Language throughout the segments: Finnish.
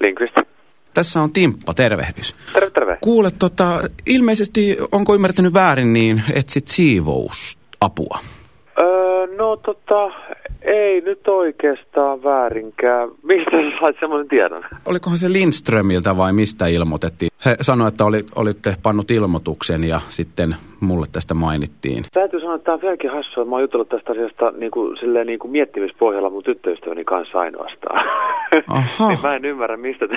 Linkvist. Tässä on Timppa, tervehdys. Terve, terve. Kuule, tota, ilmeisesti, onko ymmärtänyt väärin, niin etsit siivousapua? Öö, no tota, ei nyt oikeastaan väärinkään. Mistä sä sait semmoinen tiedon? Olikohan se Lindströmiltä vai mistä ilmoitettiin? He sanoivat, että oli, olitte pannut ilmoituksen ja sitten mulle tästä mainittiin. Täytyy sanoa, että tämä on vieläkin hassua. Mä oon jutellut tästä asiasta niin kuin, silleen, niin kuin miettimispohjalla mun tyttöystäväni kanssa ainoastaan. Aha. niin mä en ymmärrä, mistä te...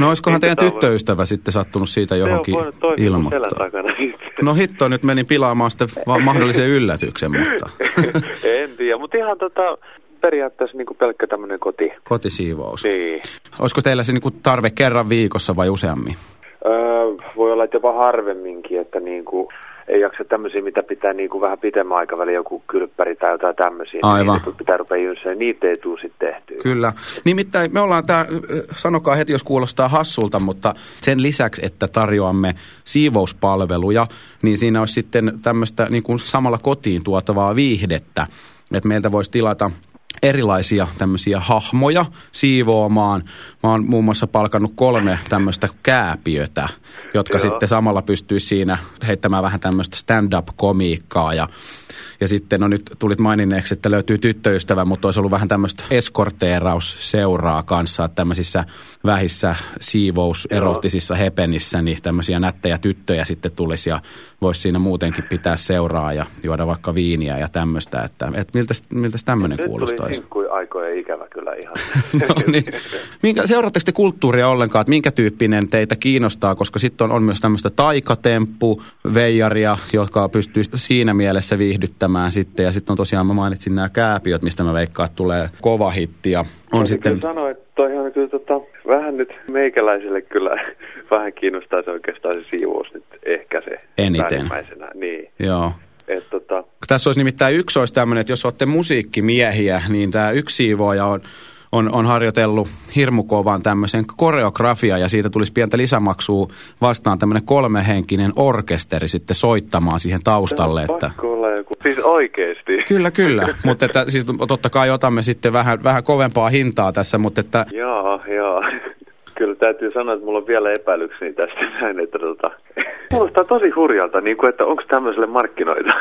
No olisikohan teidän tää voi- tyttöystävä sitten sattunut siitä johonkin ilmoittaa? No hitto, nyt menin pilaamaan sitten vaan mahdollisen yllätyksen, mutta en tiedä, mutta ihan tota, periaatteessa niin kuin pelkkä tämmöinen koti. kotisiivous. Niin. Olisiko teillä se niinku tarve kerran viikossa vai useammin? Öö, voi olla, että jopa harvemminkin, että niin kuin, ei jaksa tämmöisiä, mitä pitää niin kuin vähän pitemmän aikavälin, joku kylppäri tai jotain tämmöisiä. Aivan. Niitä pitää rupea jynsää, niitä ei tule sitten tehtyä. Kyllä. Nimittäin me ollaan tämä, sanokaa heti jos kuulostaa hassulta, mutta sen lisäksi, että tarjoamme siivouspalveluja, niin siinä olisi sitten tämmöistä niin kuin samalla kotiin tuotavaa viihdettä. Että meiltä voisi tilata erilaisia tämmöisiä hahmoja siivoamaan. Mä oon muun muassa palkannut kolme tämmöistä kääpiötä, jotka Joo. sitten samalla pystyisi siinä heittämään vähän tämmöistä stand-up-komiikkaa ja ja sitten no nyt tulit maininneeksi, että löytyy tyttöystävä, mutta olisi ollut vähän tämmöistä eskorteerausseuraa kanssa, että tämmöisissä vähissä siivous erottisissa hepenissä, niin tämmöisiä nättejä tyttöjä sitten tulisi ja voisi siinä muutenkin pitää seuraa ja juoda vaikka viiniä ja tämmöistä, että, että miltä, miltä tämmöinen Nyt tuli kuulostaisi? sinkkui aikojen ikävä kyllä ihan. No niin. Minkä, seuraatteko te kulttuuria ollenkaan, että minkä tyyppinen teitä kiinnostaa, koska sitten on, on myös tämmöistä taikatemppu, veijaria, jotka pystyy siinä mielessä viihdyttämään sitten. Ja sitten on tosiaan, mä mainitsin nämä kääpiöt, mistä mä veikkaan, että tulee kova hitti. Ja on Täytyy sitten, kyllä sanoa, että toi on kyllä tota, vähän nyt meikäläiselle kyllä vähän kiinnostaa se oikeastaan se siivous nyt ehkä se Eniten. Niin, joo. Tota, Tässä olisi nimittäin yksi olisi tämmöinen, että jos olette musiikkimiehiä, niin tämä yksi siivooja on, on, on harjoitellut hirmu kovan tämmöisen koreografia ja siitä tulisi pientä lisämaksua vastaan tämmöinen kolmehenkinen orkesteri sitten soittamaan siihen taustalle. Että, pakko olla joku, siis oikeesti. kyllä, kyllä, mutta että, siis totta kai otamme sitten vähän, vähän kovempaa hintaa tässä, mutta että Joo, joo. Kyllä täytyy sanoa, että mulla on vielä epäilyksiä tästä näin, että tota, kuulostaa tosi hurjalta, niin kuin, että onko tämmöiselle markkinoita.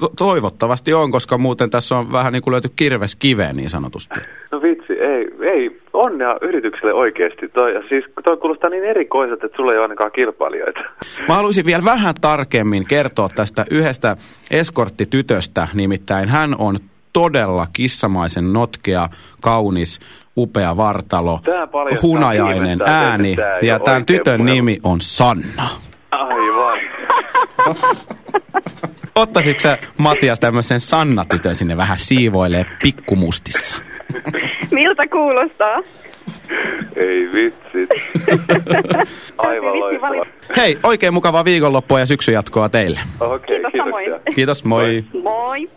to- toivottavasti on, koska muuten tässä on vähän niin kuin löyty kirves kiveen niin sanotusti. No vitsi, ei, ei, onnea yritykselle oikeasti. Toi, ja siis toi kuulostaa niin erikoiselta, että sulla ei ole ainakaan kilpailijoita. Mä haluaisin vielä vähän tarkemmin kertoa tästä yhdestä eskorttitytöstä, nimittäin hän on todella kissamaisen notkea, kaunis, upea vartalo, hunajainen ääni ja tämän tytön puhelu. nimi on Sanna. Ottaisitko sä Matias tämmöisen Sanna-tytön sinne vähän siivoilee pikkumustissa? Miltä kuulostaa? Ei vitsi. Aivan loistava. Hei, oikein mukavaa viikonloppua ja syksyn jatkoa teille. Okei, Kiitos samoin. kiitoksia. Kiitos, moi. Moi.